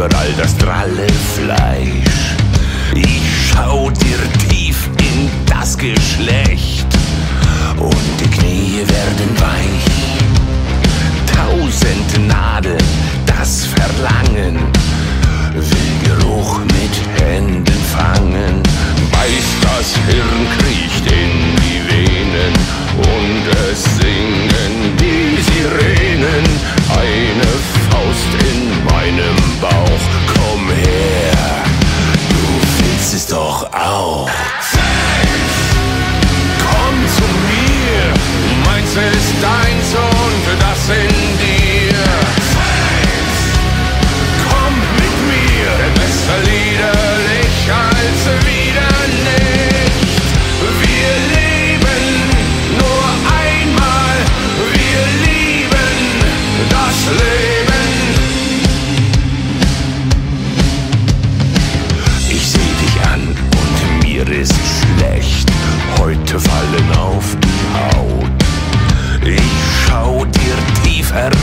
überall das dralle Fleisch. Ich schau dir Wow. ist schlecht, heute fallen auf die Haut. Ich schau dir tief erb